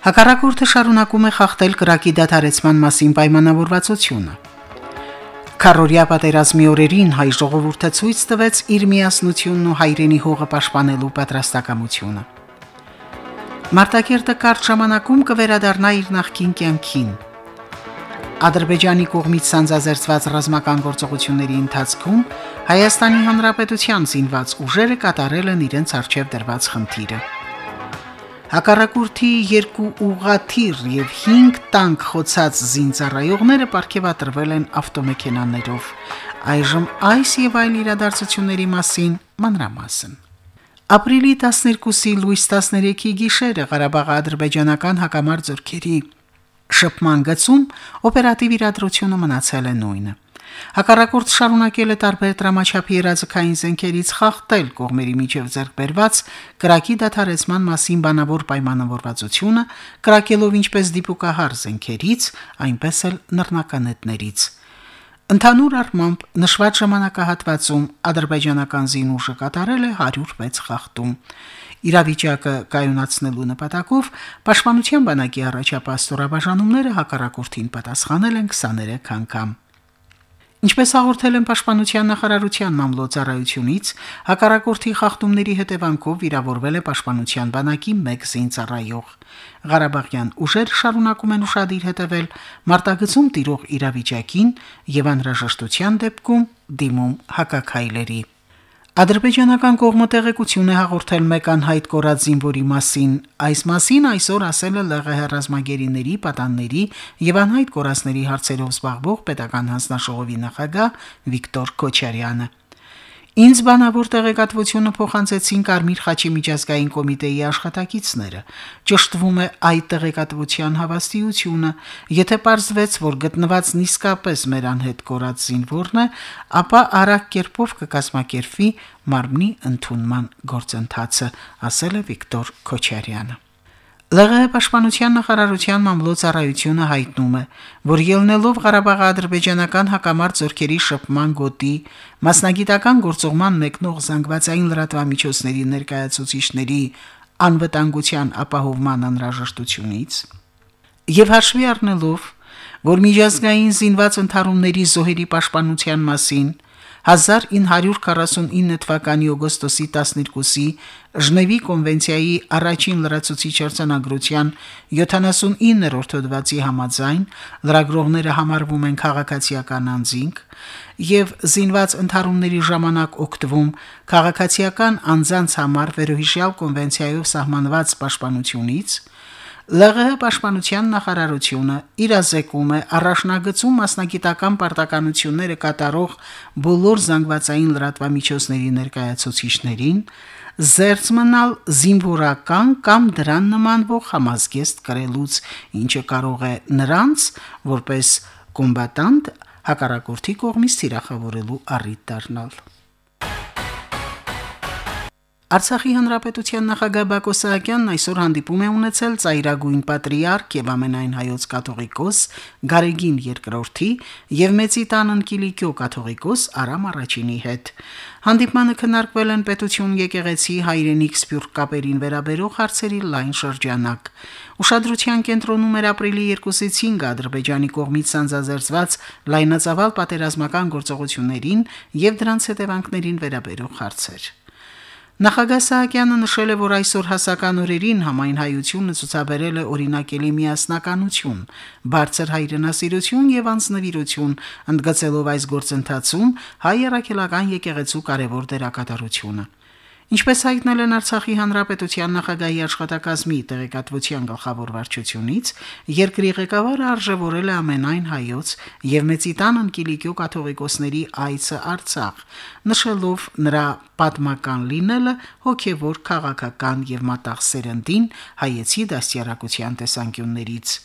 Հակառակորդը շարունակում է խախտել կրակի դադարեցման մասին պայմանավորվածությունը։ Կարորիա պատերազմի օրերին հայ ժողովուրդը ցույց տվեց իր միասնությունն ու հայրենի հողը պաշտպանելու պատրաստակամությունը։ Մարտակերտը կարճ ժամանակում կվերադառնա իր նախկին կյանքին։ Ադրբեջանի կողմից սանձազերծված ռազմական գործողությունների ընթացքում Հայաստանի Հանրապետության զինված ուժերը կատարել են իրենց արժև դրված խնդիրը։ Հակառակորդի երկու ուղաթիր եւ 5 տանկ խոցած զինծառայողները ապարգևատրվել են ավտոմեքենաներով։ Այժմ այս եւ այլ իրադարձությունների մասին մանրամասն։ Ապրիլի 12-ի լույս 13-ի գիշերը Ղարաբաղի ադրբեջանական հակամարտ զորքերի շփման գծում օպերատիվ իրադրությունը մնացել է նույնը։ Հակառակորդ շարունակել է տարբեր դրամաչափի երազկային զենքերից խախտել կողմերի միջև ձեռք բերված կրակի դադարեցման մասին բանավոր պայմանավորվածությունը, կրակելով ինչպես դիպուկահար զենքերից, այնպես էլ նռնականետներից։ Ընդհանուր առմամբ նշված ժամանակահատվածում ադրբեջանական զինուժը կատարել է 106 խախտում։ Իրավիճակը կայունացնելու նպատակով Պաշտպանության բանակի առաջապահ ստորաբաժանումները հակառակորդին պատասխանել են 23 անգամ։ Ինչպես հաղորդել են Պաշտպանության նախարարության մամլոյցարայությունից, հակառակորդի խախտումների հետևանքով վիրավորվել է Պաշտպանության բանակի 1 զինծառայող։ Ղարաբաղյան ուժեր շարունակում են ուրախadir հետևել մարտագծում տիրող իրավիճակին եւ անհրաժեշտության դեպքում դիմում հակակայլերի։ Ադրբեջանական կողմը տեղեկություն է հաղորդել մեկ անհայտ կորած զինվորի մասին։ Այս մասին այսօր ասել է ԼՂՀ ռազմագերիների, պատանների եւ անհայտ կորածների հարցերով զբաղվող պետական հանձնաշողովի նախագահ Վիկտոր Քոչարյանը։ Ինձ բանավոր տեղեկատվությունը փոխանցեցին Կարմիր խաչի միջազգային կոմիտեի աշխատակիցները։ Ճշտվում է այդ տեղեկատվության հավաստիությունը։ Եթե ողջվեց, որ գտնվածն իսկապես մեր անհետ կորած զինվորն է, ապա արագ կերպով կկազմակերպվի մարմնի ընդունման գործընթացը, ասել է Վիկտոր Քոչարյանը։ ԼՂՀ պաշտպանության նախարարության մամլոյցարայությունը հայտնում է, որ ելնելով Ղարաբաղի ադրբեջանական հակամարտ զորքերի շփման գոտի մասնագիտական գործողման մեկնող զանգվածային լրատվամիջոցների ներկայացուցիչների անվտանգության ապահովման անհրաժեշտությունից եւ հաշվի առնելով, որ միջազգային զինված ընդհարումների զոհերի պաշտպանության մասին 1949 թվականի օգոստոսի 12-ի Ժնևի կոնվենցիայի առաջին լրացուցիչ արձանագրության 79-րդ հոդվածի համաձայն լրագրողները համարվում են քաղաքացիական անձինք եւ զինված ընդհարումների ժամանակ օգտվում քաղաքացիական անձանց համար վերոհիշյալ կոնվենցիայով սահմանված պաշտպանությունից ԼՂՀ պաշտպանության նախարարությունը իրազեկում է առաջնագծում մասնագիտական պարտականությունները կատարող բոլոր զանգվածային լրատվամիջոցների ներկայացուցիչներին զերծ մնալ զինվորական կամ դրան նմանվող համազգեստ կրելուց, ինչը կարող է նրանց որպես կոմբատանտ հակառակորդի կողմից թիրախավորելու առիթ դառնալ։ Արցախի հանրապետության նախագահ Բակո Սահակյանն այսօր հանդիպում է ունեցել Ծայրագույն Պատրիարք եւ ամենայն հայոց կաթողիկոս Գարեգին II-ի եւ Մեծի տանն Կիլիկիո կաթողիկոս Արամ Արաչինի հետ։ Հանդիպմանը քննարկվել են պետություն եկեղեցի հայրենիք սփյուռք կապերին վերաբերող հարցերի լայն շրջանակ։ Ուշադրության կենտրոնում էր ապրիլի 2-ից 5 Ադրբեջանի կողմից սանձազերծված լայնածավալ պատերազմական գործողություններին եւ դրանց հետևանքներին վերաբերող հարցեր։ Նախագահ Սահակյանը նշել է, որ այսօր հասական օրերին համայն հայությունը ցուցաբերել է օրինակելի միասնականություն, բարձր հայրենասիրություն եւ անձնվիրություն, ընդգծելով այս գործընթացում հայ երակելական եկեղեցու կարևոր դերակատարությունը։ Ինչպես հայտնել են Արցախի հանրապետության նախագահի աշխատակազմի տեղեկատվության գլխավոր վարչությունից, երկրի ղեկավարը արժևորել է ամենայն հայոց եւ Մեծիտան անկիլիկյո կաթողիկոսների այցը Արցախ, նշելով նրա պատմական լինելը հոգեվոր քաղաքական եւ մտաղ սերնդին հայեցի դաստիարակության տեսանկյուններից։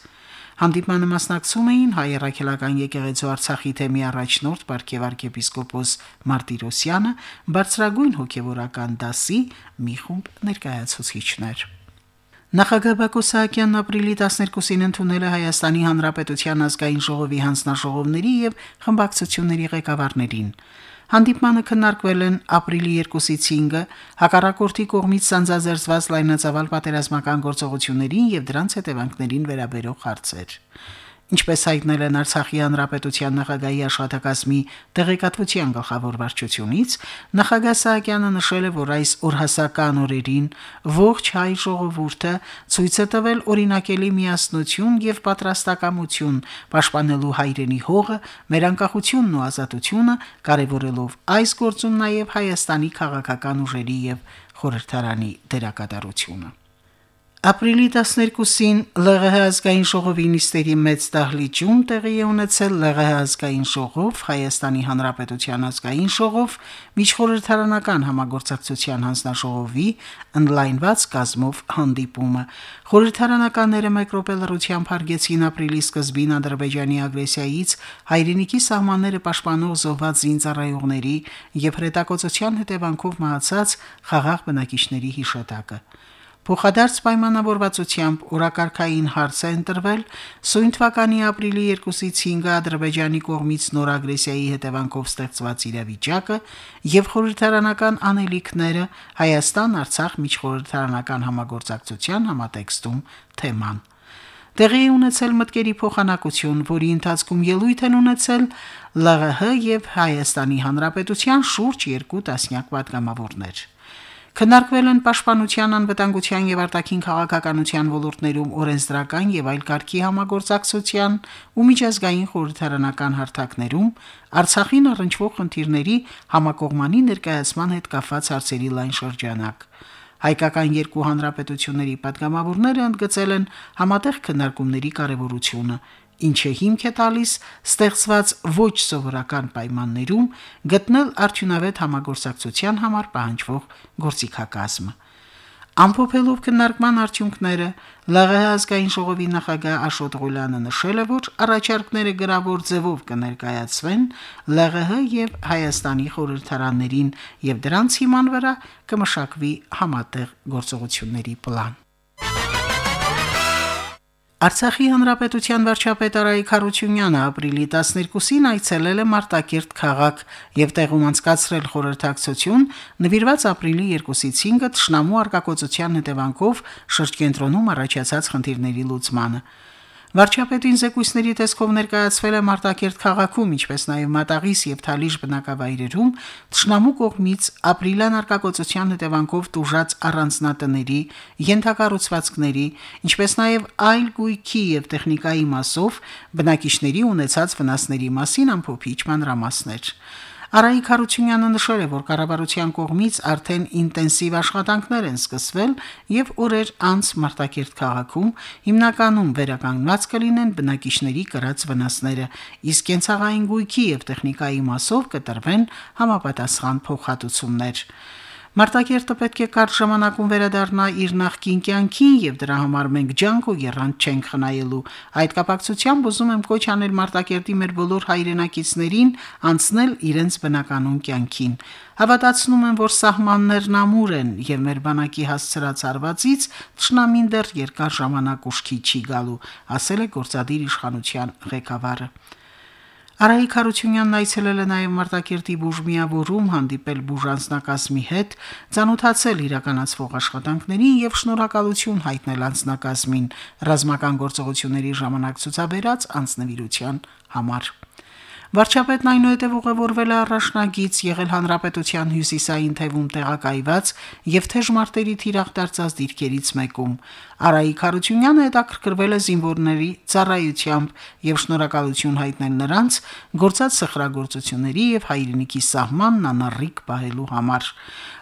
Հանդիպմանը մասնակցում էին հայ երակելական եկեղեցու Արցախի թեմի առաջնորդ Պարքև arczepiskopos Մարտիրոսյանը, բարձրագույն հոգևորական դասի մի խումբ ներկայացուցիչներ։ Նախագահ Բակո Սահակյանն ապրիլի 12-ին ընդունել է Հայաստանի Հանրապետության ազգային ժողովի հանձնաժողովների եւ խմբակցությունների ղեկավարներին։ Հանդիպմանը քննարկվել են ապրիլի 2-ից 5-ը հակառակորդի կողմից սանձազերծված լայնածավալ պատերազմական գործողություններին եւ դրանց հետևանքներին վերաբերող հարցեր։ Ինչպես հայտնել են Արցախի հանրապետության նախագահի աշխատակազմի տեղեկատվության գլխավոր վարչությունից, նախագահ Սահակյանը նշել է, որ այս օրհասական օրերին ողջ հայ ժողովուրդը ցույց է տվել օրինակելի միասնություն եւ պատրաստակամություն պաշտպանելու հայրենի հողը, մեր անկախությունն ու ազատությունը, կարևորելով այս գործում նաեւ Հայաստանի քաղաքական ուժերի եւ խորհրդարանի դերակատարությունը։ Ապրիլի 12-ին ԼՂՀ ազգային ժողովի նիստերի մեծ դահլիճում տեղի է ունեցել ԼՂՀ ազգային ժողով, Հայաստանի Հանրապետության ազգային ժողով, միջխորհրդարանական համագործակցության հանձնաժողովի ընդլայնված կազմով հանդիպումը։ Խորհրդարանականները մեկ րոպե լրությամբ հարգեցին ապրիլի սկզբին Ադրբեջանի ագրեսիայից հայրենիքի սահմանները պաշտպանող զոհված զինծառայողների եւ հրետակոծության հետևանքով մահացած խաղաղ բնակիչների հիշատակը։ Փոխադարձ պայմանավորվածությամբ օրակարգային հարց է ընտրվել սույն թվականի ապրիլի 2-ից 5-ը Ադրբեջանի կողմից նոր ագրեսիայի հետևանքով ստեղծված իրավիճակը եւ խորհրդարանական անելիքները Հայաստան-Արցախ միջխորհրդարանական համագործակցության համատեքստում թեման։ Տեղի ունեցել մտկերի փոխանակություն, որի ընթացքում ելույթ են ունեցել ԼՂՀ եւ Հայաստանի Հանրապետության շուրջ 2 տասնյակ պատգամավորներ։ Քննարկվել են պաշտպանության, անվտանգության եւ արտաքին քաղաքականության ոլորտներում օրենսդրական եւ այլ կարգի համագործակցության ու միջազգային խորհրդարանական հարթակներում Արցախին առնչվող խնդիրների համակողմանի ներկայացման հետ կապված հարցերի լայն շրջանակ։ Հայկական երկու հանրապետությունների падգամավորները ընդգծել են համատեղ քննարկումների կարևորությունը ինչը հիմք է տալիս ստեղծված ոչ սովորական պայմաններում գտնել արդյունավետ համագործակցության համար պահանջվող գործիքակազմը։ Ամփոփելով քննարկման արդյունքները ԼՂՀ ազգային ժողովի նախագահ Աշոտ Ղուլյանը նշել է, որ առաջարկները գրավոր ձևով կներկայացվեն ԼՂՀ եւ Հայաստանի խորհրդարաններին եւ դրանց հիման վրա կմշակվի համատեղ գործողությունների պլան։ Արցախի հանրապետության վարչապետ Արայիկ Խարությունյանը ապրիլի 12-ին այցելել է Մարտակերտ քաղաք եւ տեղում անցկացրել խորհրդակցություն նվիրված ապրիլի 2-ից 5-ը ճշնամու արկակոծության հետևանքով շրջկենտրոնում առաջացած խնդիրների լուծմանը։ Վարչապետին զեկույցների տեսքով ներկայացվել է Մարտակերտ քաղաքում, ինչպես նաև Մատաղիս եւ Թալիշ բնակավայրերում Տշնամու կողմից ապրիլյան արկակոծության հետևանքով տուժած առանձնատների, յենթակառուցվածքների, ինչպես նաև այլ գույքի եւ տեխնիկայի մասով բնակիչների ունեցած վնասների մասին ամփոփիչ մանրամասներ։ Արայիկ Հարությունյանը նշել է, որ կառավարության կողմից արդեն ինտենսիվ աշխատանքներ են սկսվել եւ օրեր անց Մարտակերտ քաղաքում հիմնականում վերականգնված կլինեն բնակիչների կրած վնասները, իսկ կենցաղային գույքի եւ տեխնիկայի մասով կտրվեն համապատասխան փոխհատուցումներ։ Մարտակերտը պետք է կարճ ժամանակում վերադառնա իր նախկին կյանքին եւ դրա համար մենք ջանք ու երանգ չենք խնայելու։ Այդ կապակցությամբ ուզում եմ կոչ անել Մարտակերտի մեր բոլոր հայրենակիցներին անցնել իրենց բնականոն կյանքին։ Հավատացնում եմ, որ սահմաններն ամուր են եւ մեր բանակի հասցրած արվածից ճշնամին դեռ երկար ժամանակ ուշքի չի գալու, ասել է գործադիր իշխանության ղեկավարը։ Արայիկ Խարությունյանն այցելել է նաև Մարտակերտի բուժմիավորում հանդիպել բուժանձնակազմի հետ, ցանոթացել իրականացվող աշխատանքներին եւ շնորհակալություն հայտնել անձնակազմին ռազմական գործողությունների ժամանակ ցուցաբերած անձնվիրության համար։ Վարչապետն այնուհետև ուղևորվել է առաջնագից եղել հանրապետության հյուսիսային թևում տեղակայված եւ թեժ մարտերի թիրախ դարձած դիրքերից մեկում։ Արայիկ Խարությունյանը հետաքրքրվել է զինվորների ծառայությամբ եւ շնորհակալություն հայտնել նրանց գործած սխրագործությունների եւ հայրենիքի սահմանն անառիկ պահելու համար։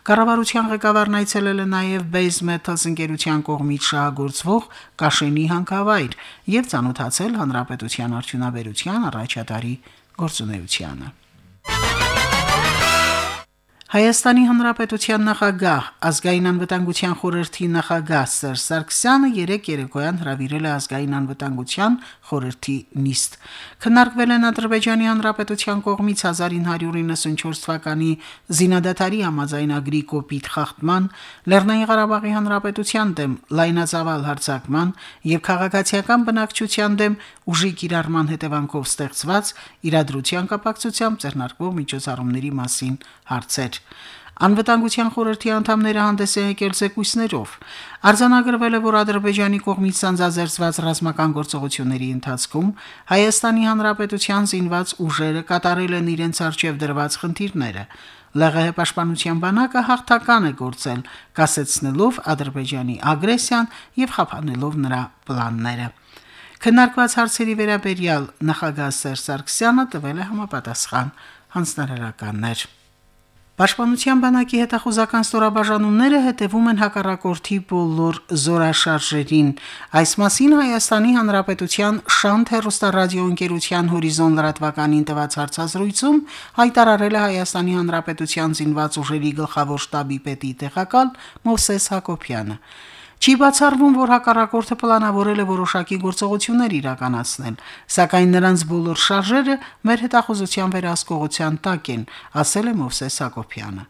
Կառավարության ղեկավարն այցելել է նաև Base Metals ընկերության կողմից շահագործվող Կաշենի հանքավայր եւ ցանոթացել հանրապետության արդյունաբերության առաջատարի գործունեությանը։ Հայաստանի Հանրապետության նախագահ ազգային անվտանգության խորհրդի նախագահ Սերժ Սարգսյանը երեք երեկոյան հրավիրել է ազգային անվտանգության խորհրդի նիստ։ Քննարկվել են Ադրբեջանի Հանրապետության կողմից 1994 թվականի զինադատարի համաձայնագրի կոպիտ խախտման, Լեռնային Ղարաբաղի Հանրապետության դեմ լայնածավալ հարձակման եւ քաղաքացիական բնակչության դեմ ուժի կիրառման հետևանքով ստեղծված իրադրության կապակցությամբ ձեռնարկվող միջոցառումների մասին հարցեր։ Անվտանգության խորհրդի անդամները հանդես են եկել զեկույցներով։ Արձանագրվել է, որ Ադրբեջանի կողմից սանձազերծված ռազմական գործողությունների ընթացքում Հայաստանի Հանրապետության զինված ուժերը կատարել են իրենց արժև դրված խնդիրները։ ԼՂՀ պաշտպանության բանակը հաղթական է գործել, կասեցնելով Ադրբեջանի ագրեսիան եւ խափանելով նրա պլանները։ Քննարկված հարցերի վերաբերյալ նախագահ Սերժ Սարգսյանը տվել է համապատասխան հանձնարարականներ։ Պաշտպանության բանակի հետախուզական ստորաբաժանումները հետևում են հակառակորդի բոլոր զորաշարժերին։ Այս մասին Հայաստանի Հանրապետության Շանթ հեռուստարադիոընկերության Հորիզոն լրատվականին տված հարցազրույցում հայտարարել է Հայաստանի Հանրապետության զինված ուժերի գլխավոր շտաբի պետի տեղակալ Մովսես Հակոբյանը։ Չի բացառվում, որ հակառակորդը պլանավորել է որոշակի գործողություններ իրականացնել, սակայն նրանց բոլոր շարժերը մեր հետախուզության վերահսկողության տակ են, ասել է Մովսես Հակոբյանը։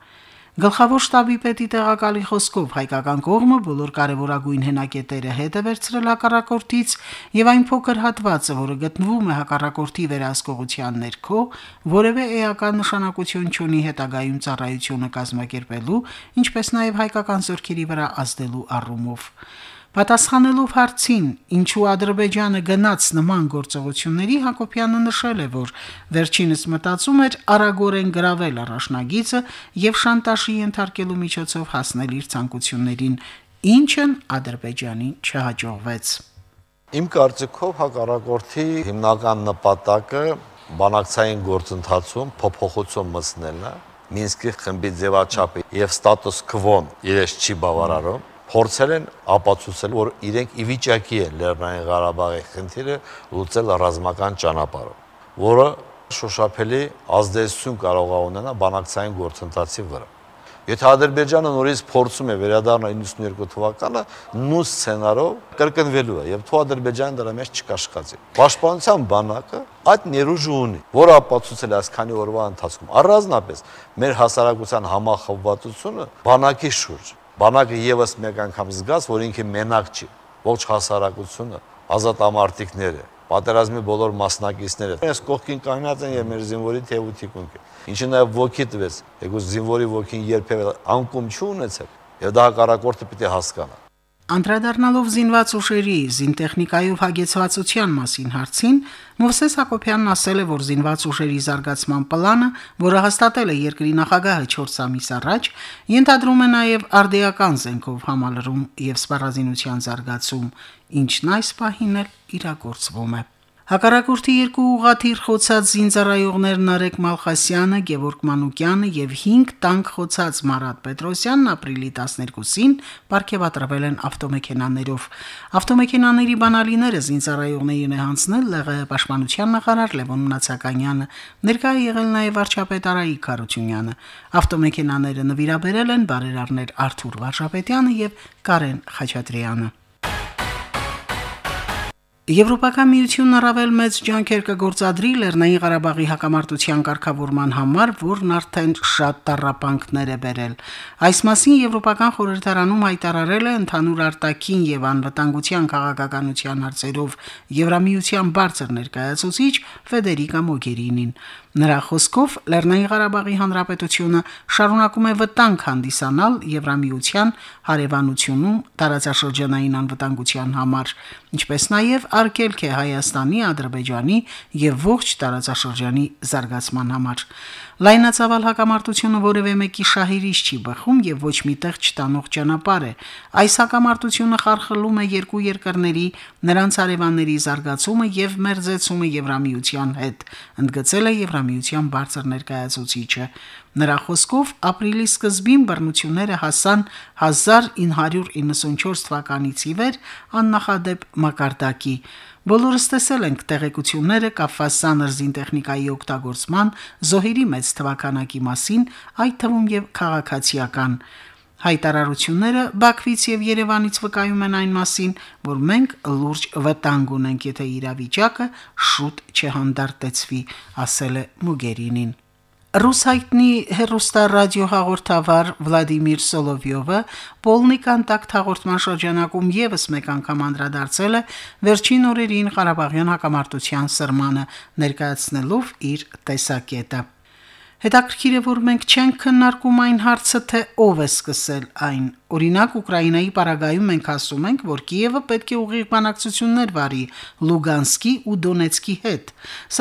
Գլխավոր շտաբի պետի տեղակալի խոսքով հայկական կողմը բոլոր կարևորագույն հենակետերը հետ է վերցրել հակառակորդից եւ այն փոքր հատվածը, որը գտնվում է հակառակորդի վերահսկողության ներքո, որևէ էական նշանակություն չունի հետագայում ծառայությունը կազմակերպելու, ինչպես նաեւ հայկական զորքերի վրա ազդելու առումով։ Պատասխանելով հարցին, ինչու Ադրբեջանը գնաց նման գործողությունների, Հակոբյանը նշել է, որ վերջինս մտածում էր արագորեն գravel առաջնագիծը եւ շանտաժի ենթարկելու միջոցով հասնել իր ցանկություններին, ինչն Ադրբեջանին չհաջողվեց։ Իմ կարծիքով հակառակորդի հիմնական նպատակը բանակցային գործընթացում փոփոխություն մտցնելն է Մինսկի խմբի ձևաչափը եւ ստատուս քվոն իրենց չի բավարարում փորձել են ապացուցել, որ իրենք ի վիճակի են Լեռնային Ղարաբաղի խնդիրը լուծել ռազմական ճանապարհով, որը շոշափելի ազդեցություն կարող է ունենալ բանակցային գործընթացի վրա։ Եթե Ադրբեջանը նորից փորձում է վերադառնալ 92 թվականը, նույն սցենարով կրկնվելու է եւ թող Ադրբեջանը դրա մեջ չկաշխատի։ Պաշտպանության բանակը այդ ներուժը ունի, որը ապացուցել է այսքանի օրվա ընթացքում։ Առանձնապես մեր հասարակության համախմբվածությունը բանակի շուրջ բանակը եւս մեկ անգամ զգաց, որ ինքը մենակ չի։ Ողջ հասարակությունը, ազատամարտիկները, պատերազմի բոլոր մասնակիցները այս կողքին կանգնած են եւ մեր զինվորի թեւութի կունքը։ Ինչը նաեւ ոգի տվեց, եկուս զինվորի ոգին երբեւե անկում չունեցել, եւ դա հակառակորդը պիտի հասկանա։ Անդրադառնալով զինված ուժերի զինտեխնիկայով հագեցվածության մասին հարցին, Մովսես Հակոբյանն ասել է, որ զինված ուժերի զարգացման պլանը, որը հաստատել է երկրի նախագահը 4 ամիս առաջ, ենթադրում է նաև արդիական զենքով համալրում եւ սպառազինության զարգացում, ինչն այս պահին իրագործվում է։ Հակառակորդի երկու ուղաթիռ խոցած զինծառայողներն Արեկ Մալխասյանը, Գևորգ Մանուկյանը եւ 5 տանկ խոցած Մարատ Պետրոսյանն ապրիլի 12-ին ապարգևատրվել են ավտոմեքենաներով։ Ավտոմեքենաների բանալիները զինծառայողներին է հանձնել ԼՂՀ պաշտպանության նախարար Լևոն Մնացականյանը, ներկայ եղել նաեւ վարչապետ Արայիկ Խարությունյանը։ Ավտոմեքենաները նվիրաբերել են բարերարներ Արթուր Վարժապետյանը եւ Կարեն Խաչատրյանը։ Եվրոպական միությունն առավել մեծ ջանքեր կգործադրի Լեռնային Ղարաբաղի հակամարտության կարգավորման համար, որն արդեն շատ տարապանքներ է բերել։ Այս մասին Եվրոպական խորհրդարանում հայտարարել է ընդհանուր արտաքին եւ անվտանգության քաղաքականության հարցերով Եվրամիության բարձր ներկայացուցիչ Ֆեդերիկա Մոգերինին։ Նրա խոսքով Լեռնային Ղարաբաղի Հանրապետությունը շարունակում է վտանգ հանդիսանալ Եվրամիության հարևանությունում տարածաշրջանային անվտանգության համար, ինչպես նաև արգելք է Հայաստանի, Ադրբեջանի եւ ողջ տարածաշրջանի զարգացման համար։ Լայնածավալ հակամարտությունը որևէ մեկի շահերից չի բխում եւ ոչ միտեղ չտանող ճանապարհ է։ Այս հակամարտությունը խարխլում է երկու երկրների նրանց արևանների զարգացումը եւ մերձեցումը Եվրամիության հետ, ընդգծել է Եվրամիության բարձր ներկայացուցիչը։ Նրա խոսքով ապրիլի սկզբին բռնությունները հասան 1994 թվականից ի վեր աննախադեպ մակարդակի։ Բոլորս տեսել ենք տեղեկությունները կապված սանր զինտեխնիկայի օգտագործման զոհերի մեծ թվականակի մասին, այդ թվում եւ քաղաքացիական Հայտարարությունները Բաքվից եւ Երևանից վկայում են այն մասին, որ մենք լուրջ վտանգ ունենք, եթե իրավիճակը շուտ չհանդարտեցվի, ասել է Մուգերինին։ Ռուս հայտնի հերոստա ռադիո հաղորդավար Վլադիմիր Սոլովյովը Պոլնի կոնտակտ հաղորդման շրջանակում եւս մեկ անգամ անդրադարձել է վերջին օրերին Ղարաբաղյան հակամարտության սրմանը ներկայացնելով իր տեսակետը։ Հետաքրքիր է, որ մենք չենք քննարկում այն հարցը, թե ով է սկսել այն։ Օրինակ, Ուկրաինայի պարագայում մենք ասում ենք, որ Կիևը պետք է ուղիղ բանակցություններ վարի Լուգանսկի ու Դոնեցկի հետ։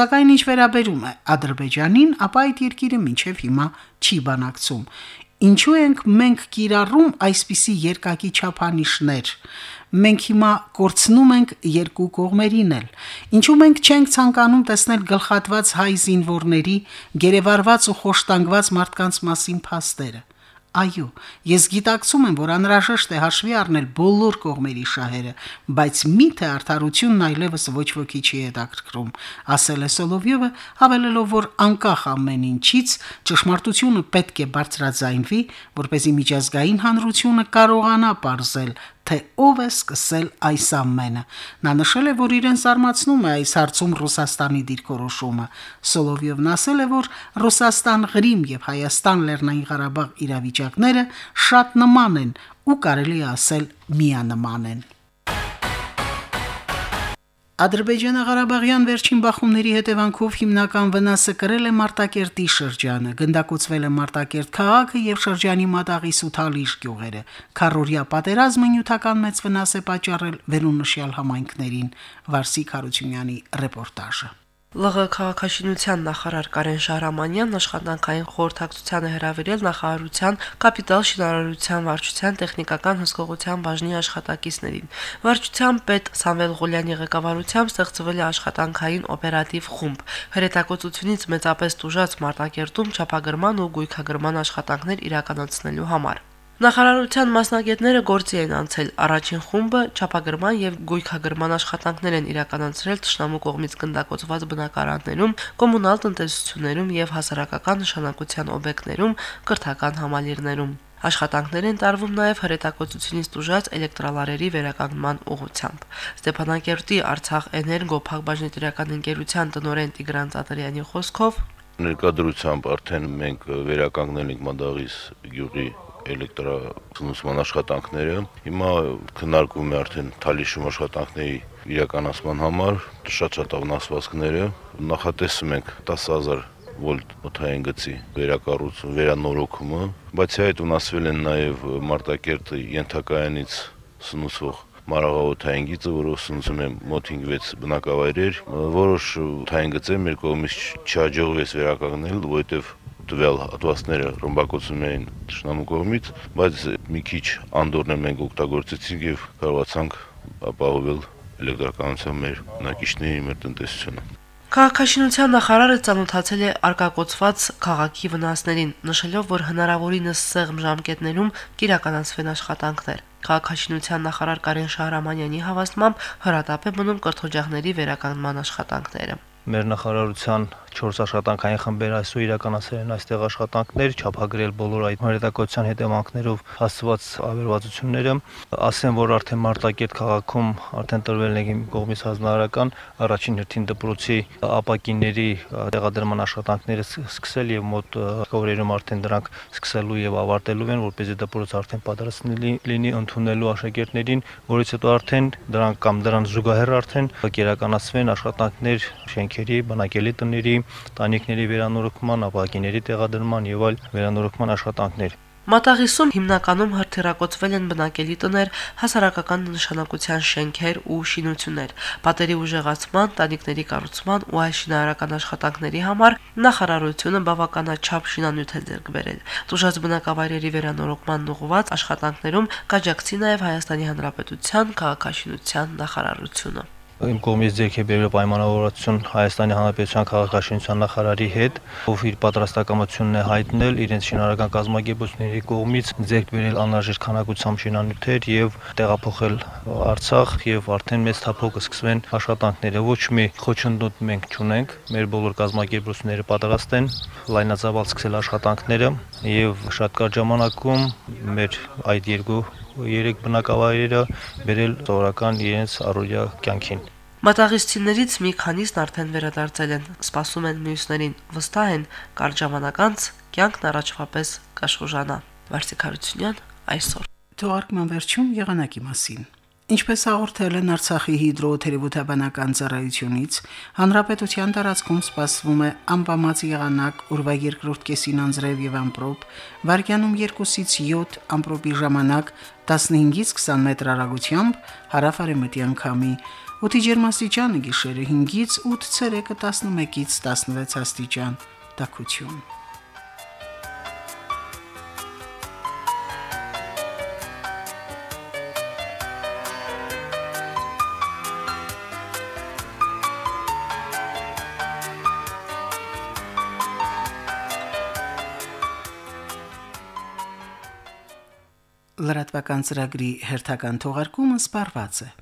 Սակայն ինչ վերաբերում է Ադրբեջանին, ապա այդ երկիրը մինչև հիմա չի բանակցում։ Ինչու ենք մենք կիրառում այսպիսի երկակի չափանիշներ մենք հիմա կորցնում ենք երկու կողմերին էլ։ Ինչու մենք չենք ցանկանում տեսնել գլխատված հայ զինվորների, գերեվարված ու խոշտանգված մարդկանց մասին փաստերը։ Այո, ես գիտակցում եմ, որ անհրաժեշտ է հաշվի առնել բոլոր կողմերի շահերը, բայց միթե արդարությունն այլևս ոչ ոքի չի հետաքրքրում, ասել է Սոլովյովը, հավելելով, որ անկախ ամեն ինչից ճշմարտությունը պետք է բարձրաձայնվի, որ เป զի միջազգային հանրությունը կարողանա ողրզել թե ով է սկսել այս ամենը։ Նա նշել է, որ իրեն զարմացնում է այս հարցում Ռուսաստանի դիրքորոշումը։ Սոլովյովն ասել է, որ Ռուսաստան, Ղրիմ եւ Հայաստան Լեռնային Ղարաբաղ իրավիճակները շատ նման են ու կարելի ասել միանման են։ Ադրբեջանա-Ղարաբաղյան վերջին բախումների հետևանքով հիմնական վնասը կրել է Մարտակերտի շրջանը, գնդակոծվել է Մարտակերտ քաղաքը եւ շրջանի մատաղի Սութալիշ գյուղերը։ Քարորիա պատերազմը նյութական մեծ վնաս է պատճառել վերոնշյալ համայնքներին։ Վարսիկ Հարությունյանի ռեպորտաժը։ ԼՂ քաղաքաշինության նախարար Կարեն Շահրամանյանն աշխատանքային խորհրդակցությանը հրավիրել նախարարության կապիտալ շինարարության վարչության տեխնիկական հսկողության բաժնի աշխատակիցներին։ Վարչության պետ Սամվել Ղուլյանի ղեկավարությամբ ստեղծվել է աշխատանքային օպերատիվ խումբ։ Հրետակոծությունից մեծապես տուժած Մարտակերտում չափագրման ու գույքագրման աշխատանքներ իրականացնելու համար։ Նախարարության մասնագետները գործի են անցել. Առաջին խումբը ճապագրման եւ գույքագրման աշխատանքներ են իրականացրել Տշնամու կողմից գնդակոծված բնակարաններում, կոմունալ տնտեսություններում եւ հասարակական նշանակության օբյեկտներում, կրթական համալիրներում։ Աշխատանքներ են տարվում նաև հրետակոծությունից դժուժած էլեկտրալարերի վերականգնման ուղղությամբ։ Ստեփանակերտի Արցախ Էներգո փակbaşնետիրական ընկերության տնօրեն Տիգրան Ծատրյանի խոսքով ներկայդրությամբ արդեն մենք վերականգնել ենք Մադաղիս գյուղի էլեկտրացնուցման աշխատանքները։ Հիմա քննարկվում է արդեն թալիշում աշխատանքների իրականացման համար շատ-շատ վնասվածքները։ Նախատեսում ենք 10000 վոլտ օթային գծի վերակառուցում, վերանորոգումը, բացի այդ վնասվել են նաև Մարտակերտի ենթակայանից սնուցող մարաղաօթային գիծը, որով սնուցում է մոտ 5-6 բնակավայրեր, որոշ օթային գծեր մեր կողմից չհաջողվեց վերականգնել, որովհետև տվյալ հատվածները ռմբակոծում էին ճշնամու կողմից, բայց մի քիչ անդորներ մենք օգտագործեցինք եւ կարողացանք ապահովել էլեկտրականության մեր նակիչների մեր տնտեսությունը։ Քաղաքաշինության նախարարը ցանոթացել է արկակոծված քաղաքի վնասներին, նշելով, որ հնարավորինս սեղմ ժամկետներում կիրականացվեն աշխատանքներ։ Քաղաքաշինության նախարար Կարեն Շահրամանյանի հավաստմամբ հրատապ է մնում կրթօջախների վերականգնման աշխատանքները։ Մեր նախարարության 4 աշխատանքային խմբեր այսօր իրականացրել են այստեղ աշխատանքներ, չափագրել բոլոր այդ հրետակոծության հետևանքներով հասցված ավերվածությունները։ Ասեմ, որ արդեն Մարտակերտ քաղաքում արդեն տրվել է կողմից հանրահարական առաջին հերթին դպրոցի ապակիների տեղադրման աշխատանքները սկսել եւ մոտ օրերում արդեն դրանք սկսելու եւ ավարտելու են, որպեսզի դպրոցը արդեն պատրաստ լինի ընդունելու աշակերտներին, որից հետո արդեն դրանք կամ դրան զուգահեռ արդեն կիրականացվեն աշխատանքներ շենքերի, բնակելի տների, տանիքների վերանորոգման, ապակիների տեղադրման եւ այլ վերանորոգման աշխատանքներ։ Մատաղիսում հիմնականում հրթիռակոծվել են բնակելի տներ, հասարակական նշանակության շենքեր ու շինություններ։ Պատերի ուժեղացման, տանիքների կառուցման ու այլ շինարարական աշխատանքների համար նախարարությունը բավականաչափ շինանյութ է ձեռք բերել։ Տուժած բնակավայրերի վերանորոգման ուղղված աշխատանքներում կաջակցի նաև Հայաստանի Հանրապետության քաղաքաշինության նախարարությունը։ իմ կողմից ձեռք է բերվել պայմանավորվածություն Հայաստանի Հանրապետության քաղաքաշինության նախարարի հետ, ով իր պատրաստակամությունն է հայտնել իրենց շինարարական կազմակերպությունների կողմից ձեռք բերել անհրաժեշտ քանակությամբ շինանյութեր եւ տեղափոխել Արցախ եւ արդեն մեծ թափով կսկսվեն աշխատանքները։ Ոչ մի խոչընդոտ մենք չունենք, մեր բոլոր կազմակերպությունները պատրաստ են լայնածավալ սկսել աշխատանքները եւ շատ կարճ ժամանակում մեր այդ երկու երեք բնակավայրերը բերել սովորական իրենց առօրյա կյանքին։ Մատաղիստիներից մի քանիսն արդեն վերադարձել են, սպասում են մյուսներին, վստահ են կարճ ժամանակ անց կյանքն առաջվապես կաշխուժանա։ Վարսիկ Հարությունյան այսօր։ Թողարկման վերջում եղանակի մասին։ Ինչպես հաղորդել են Արցախի հիդրոթերապևտաբանական ծառայությունից, հանրապետության տարածքում սպասվում է անբամած եղանակ օրվա երկրորդ կեսին անձրև եւ ամպրոպ, վարկյանում 2-ից 7 ամպրոպի ժամանակ 15-ից 20 մետր հեռագությամբ հարավարեմտյան քամի Օդի ջերմաստիճանը գիշերը 5-ից 8 ցերեկը 11-ից 16 աստիճան։ Տաքություն։ Լրատվական ծրագրի հերթական թողարկումը սպառված է։